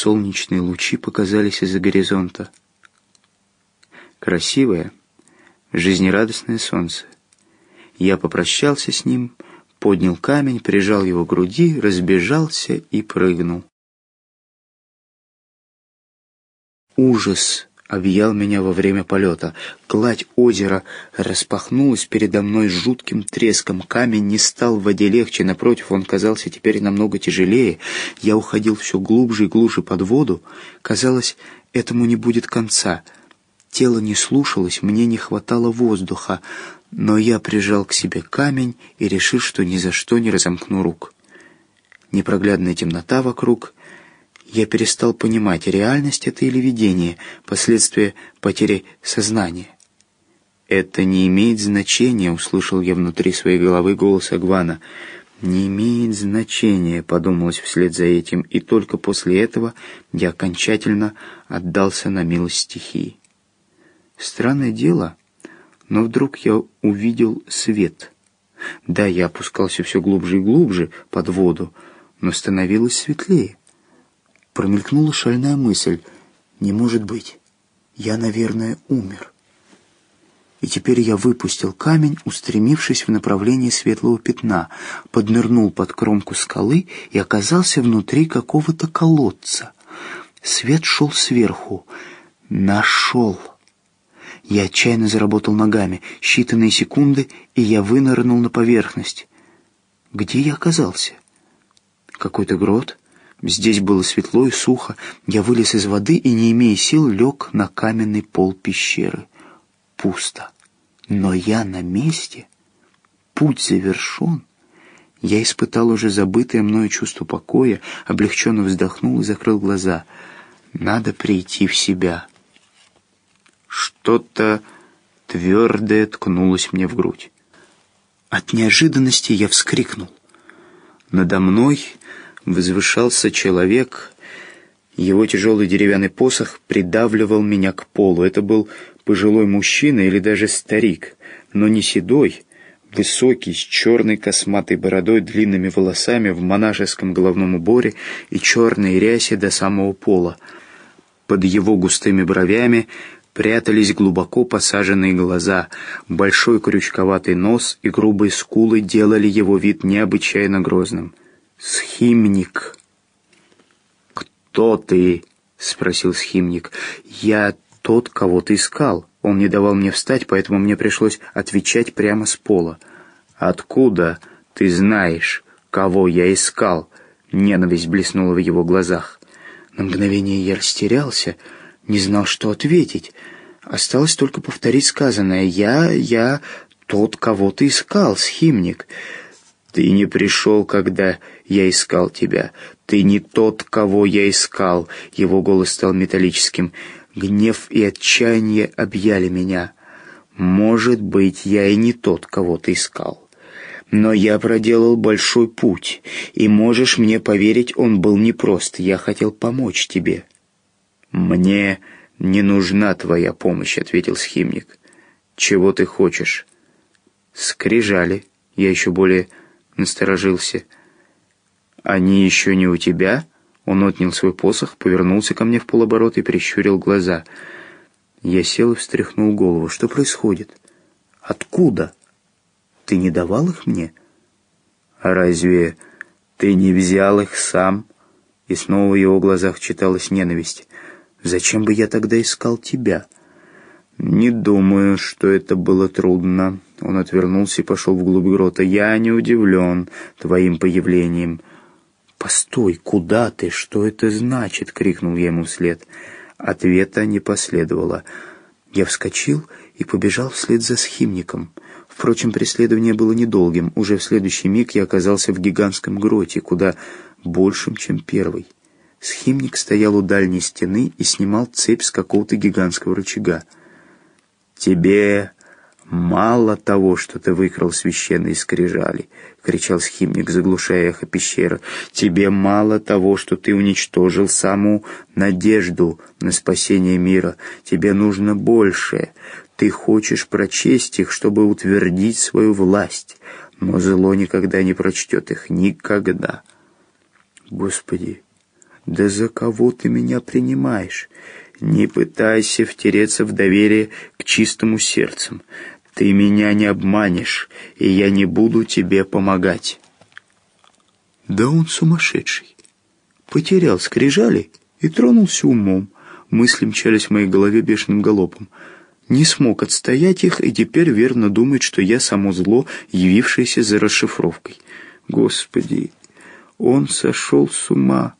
Солнечные лучи показались из-за горизонта. Красивое, жизнерадостное солнце. Я попрощался с ним, поднял камень, прижал его к груди, разбежался и прыгнул. Ужас объял меня во время полета. Гладь озера распахнулась передо мной жутким треском. Камень не стал в воде легче, напротив, он казался теперь намного тяжелее. Я уходил все глубже и глубже под воду. Казалось, этому не будет конца. Тело не слушалось, мне не хватало воздуха, но я прижал к себе камень и решил, что ни за что не разомкну рук. Непроглядная темнота вокруг — я перестал понимать, реальность это или видение, последствия потери сознания. «Это не имеет значения», — услышал я внутри своей головы голос Агвана. «Не имеет значения», — подумалось вслед за этим, и только после этого я окончательно отдался на милость стихии. Странное дело, но вдруг я увидел свет. Да, я опускался все глубже и глубже под воду, но становилось светлее промелькнула шальная мысль. «Не может быть. Я, наверное, умер». И теперь я выпустил камень, устремившись в направлении светлого пятна, поднырнул под кромку скалы и оказался внутри какого-то колодца. Свет шел сверху. Нашел. Я отчаянно заработал ногами. Считанные секунды, и я вынырнул на поверхность. Где я оказался? Какой-то грот? Здесь было светло и сухо. Я вылез из воды и, не имея сил, лег на каменный пол пещеры. Пусто. Но я на месте. Путь завершен. Я испытал уже забытое мною чувство покоя, облегченно вздохнул и закрыл глаза. Надо прийти в себя. Что-то твердое ткнулось мне в грудь. От неожиданности я вскрикнул. Надо мной возвышался человек. Его тяжелый деревянный посох придавливал меня к полу. Это был пожилой мужчина или даже старик, но не седой, высокий, с черной косматой бородой, длинными волосами, в монашеском головном уборе и черной рясе до самого пола. Под его густыми бровями прятались глубоко посаженные глаза, большой крючковатый нос и грубые скулы делали его вид необычайно грозным. «Схимник». «Кто ты?» — спросил схимник. «Я тот, кого ты искал. Он не давал мне встать, поэтому мне пришлось отвечать прямо с пола. Откуда ты знаешь, кого я искал?» Ненависть блеснула в его глазах. На мгновение я растерялся, не знал, что ответить. Осталось только повторить сказанное. «Я, я тот, кого ты искал, схимник». Ты не пришел, когда я искал тебя. Ты не тот, кого я искал. Его голос стал металлическим. Гнев и отчаяние объяли меня. Может быть, я и не тот, кого ты искал. Но я проделал большой путь, и можешь мне поверить, он был непрост. Я хотел помочь тебе. Мне не нужна твоя помощь, ответил схимник. Чего ты хочешь? Скрижали. Я еще более насторожился. «Они еще не у тебя?» Он отнял свой посох, повернулся ко мне в полоборот и прищурил глаза. Я сел и встряхнул голову. «Что происходит? Откуда? Ты не давал их мне?» «А разве ты не взял их сам?» И снова в его глазах читалась ненависть. «Зачем бы я тогда искал тебя?» «Не думаю, что это было трудно». Он отвернулся и пошел вглубь грота. «Я не удивлен твоим появлением». «Постой, куда ты? Что это значит?» — крикнул я ему вслед. Ответа не последовало. Я вскочил и побежал вслед за схимником. Впрочем, преследование было недолгим. Уже в следующий миг я оказался в гигантском гроте, куда большим, чем первый. Схимник стоял у дальней стены и снимал цепь с какого-то гигантского рычага. «Тебе «Мало того, что ты выкрал священные скрижали», — кричал схимник, заглушая эхо пещеры, «тебе мало того, что ты уничтожил саму надежду на спасение мира. Тебе нужно большее. Ты хочешь прочесть их, чтобы утвердить свою власть, но зло никогда не прочтет их. Никогда». Господи, «Да за кого ты меня принимаешь? Не пытайся втереться в доверие к чистому сердцем. Ты меня не обманешь, и я не буду тебе помогать». Да он сумасшедший. Потерял скрижали и тронулся умом. Мысли мчались в моей голове бешеным галопом. Не смог отстоять их и теперь верно думает, что я само зло, явившееся за расшифровкой. Господи, он сошел с ума.